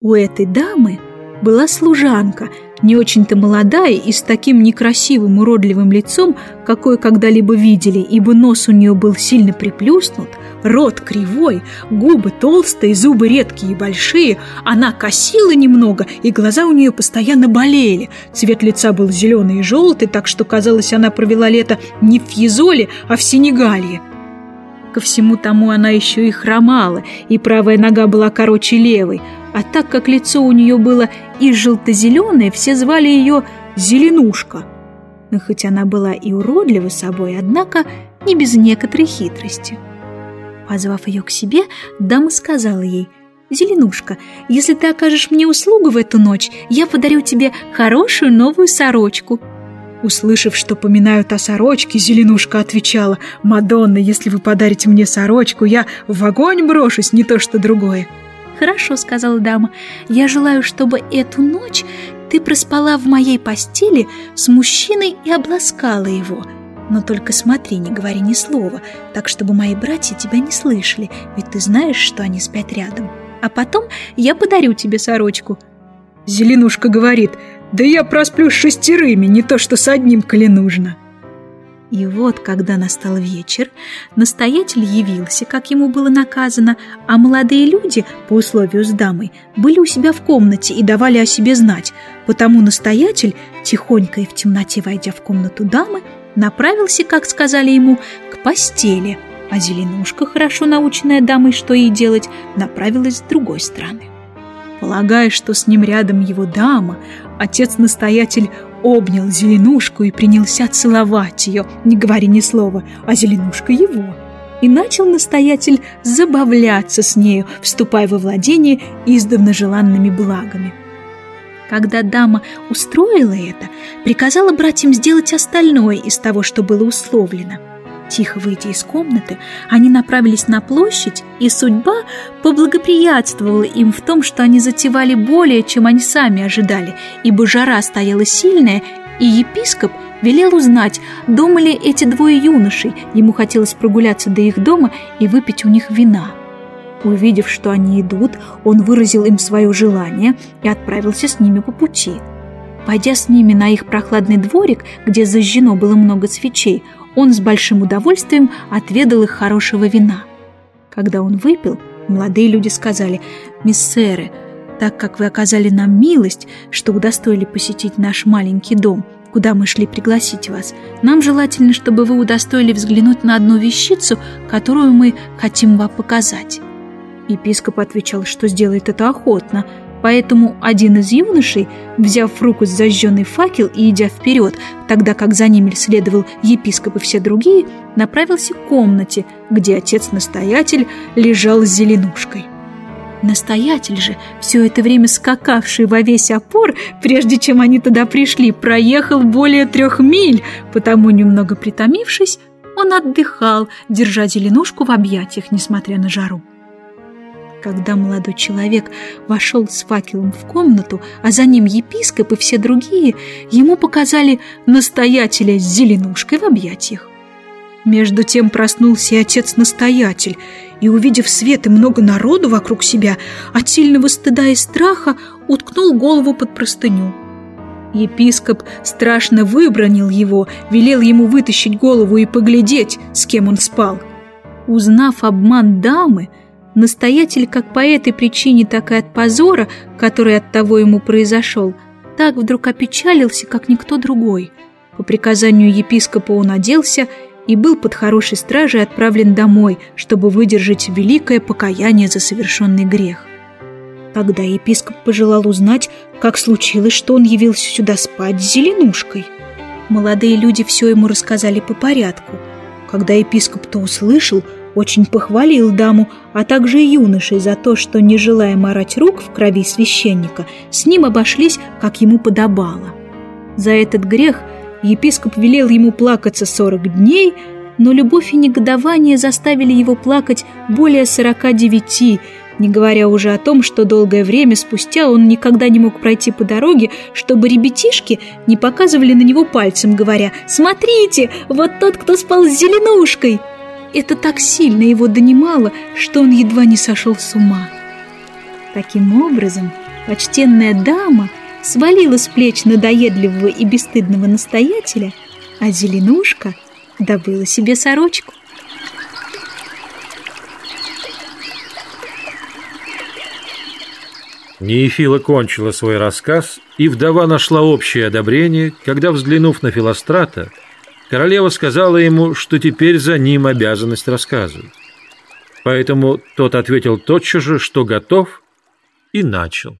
У этой дамы была служанка, не очень-то молодая и с таким некрасивым уродливым лицом, какое когда-либо видели, ибо нос у нее был сильно приплюснут, рот кривой, губы толстые, зубы редкие и большие, она косила немного, и глаза у нее постоянно болели. Цвет лица был зеленый и желтый, так что, казалось, она провела лето не в Фьезоле, а в Сенегалии. Ко всему тому она еще и хромала, и правая нога была короче левой, а так как лицо у нее было и желто-зеленое, все звали ее Зеленушка. Но хоть она была и уродлива собой, однако не без некоторой хитрости. Позвав ее к себе, дама сказала ей, «Зеленушка, если ты окажешь мне услугу в эту ночь, я подарю тебе хорошую новую сорочку». Услышав, что поминают о сорочке, Зеленушка отвечала, «Мадонна, если вы подарите мне сорочку, я в огонь брошусь, не то что другое». «Хорошо», — сказала дама, — «я желаю, чтобы эту ночь ты проспала в моей постели с мужчиной и обласкала его». Но только смотри, не говори ни слова, так чтобы мои братья тебя не слышали, ведь ты знаешь, что они спят рядом. А потом я подарю тебе сорочку». Зеленушка говорит, «Да я просплю с шестерыми, не то что с одним, коли нужно». И вот, когда настал вечер, настоятель явился, как ему было наказано, а молодые люди, по условию с дамой, были у себя в комнате и давали о себе знать, потому настоятель, тихонько и в темноте войдя в комнату дамы, направился, как сказали ему, к постели, а Зеленушка, хорошо наученная дамой, что ей делать, направилась с другой стороны. Полагая, что с ним рядом его дама, отец-настоятель обнял Зеленушку и принялся целовать ее, не говоря ни слова, а Зеленушка его. И начал настоятель забавляться с нею, вступая во владение издавна желанными благами. Когда дама устроила это, приказала братьям сделать остальное из того, что было условлено. Тихо выйдя из комнаты, они направились на площадь, и судьба поблагоприятствовала им в том, что они затевали более, чем они сами ожидали, ибо жара стояла сильная, и епископ велел узнать, дома ли эти двое юношей, ему хотелось прогуляться до их дома и выпить у них вина. Увидев, что они идут, он выразил им свое желание и отправился с ними по пути. Пойдя с ними на их прохладный дворик, где зажжено было много свечей, он с большим удовольствием отведал их хорошего вина. Когда он выпил, молодые люди сказали, «Миссеры, так как вы оказали нам милость, что удостоили посетить наш маленький дом, куда мы шли пригласить вас, нам желательно, чтобы вы удостоили взглянуть на одну вещицу, которую мы хотим вам показать». Епископ отвечал, что сделает это охотно, поэтому один из юношей, взяв в руку зажженный факел и идя вперед, тогда как за ними следовал епископ и все другие, направился к комнате, где отец-настоятель лежал с зеленушкой. Настоятель же, все это время скакавший во весь опор, прежде чем они туда пришли, проехал более трех миль, потому, немного притомившись, он отдыхал, держа зеленушку в объятиях, несмотря на жару. Когда молодой человек вошел с факелом в комнату, а за ним епископ и все другие, ему показали настоятеля с зеленушкой в объятиях. Между тем проснулся и отец-настоятель, и, увидев свет и много народу вокруг себя, от сильного стыда и страха уткнул голову под простыню. Епископ страшно выбронил его, велел ему вытащить голову и поглядеть, с кем он спал. Узнав обман дамы, Настоятель как по этой причине, так и от позора, который от того ему произошел, так вдруг опечалился, как никто другой. По приказанию епископа он оделся и был под хорошей стражей отправлен домой, чтобы выдержать великое покаяние за совершенный грех. Тогда епископ пожелал узнать, как случилось, что он явился сюда спать с зеленушкой. Молодые люди все ему рассказали по порядку. Когда епископ то услышал, очень похвалил даму, а также юношей за то, что, не желая марать рук в крови священника, с ним обошлись, как ему подобало. За этот грех епископ велел ему плакаться сорок дней, но любовь и негодование заставили его плакать более сорока девяти, не говоря уже о том, что долгое время спустя он никогда не мог пройти по дороге, чтобы ребятишки не показывали на него пальцем, говоря «Смотрите, вот тот, кто спал с зеленушкой!» Это так сильно его донимало, что он едва не сошел с ума. Таким образом, Почтенная дама свалила с плеч надоедливого и бесстыдного настоятеля, а Зеленушка добыла себе сорочку. Неефила кончила свой рассказ, и вдова нашла общее одобрение, когда, взглянув на Филострата, королева сказала ему, что теперь за ним обязанность рассказывать. Поэтому тот ответил тотчас же, что готов, и начал.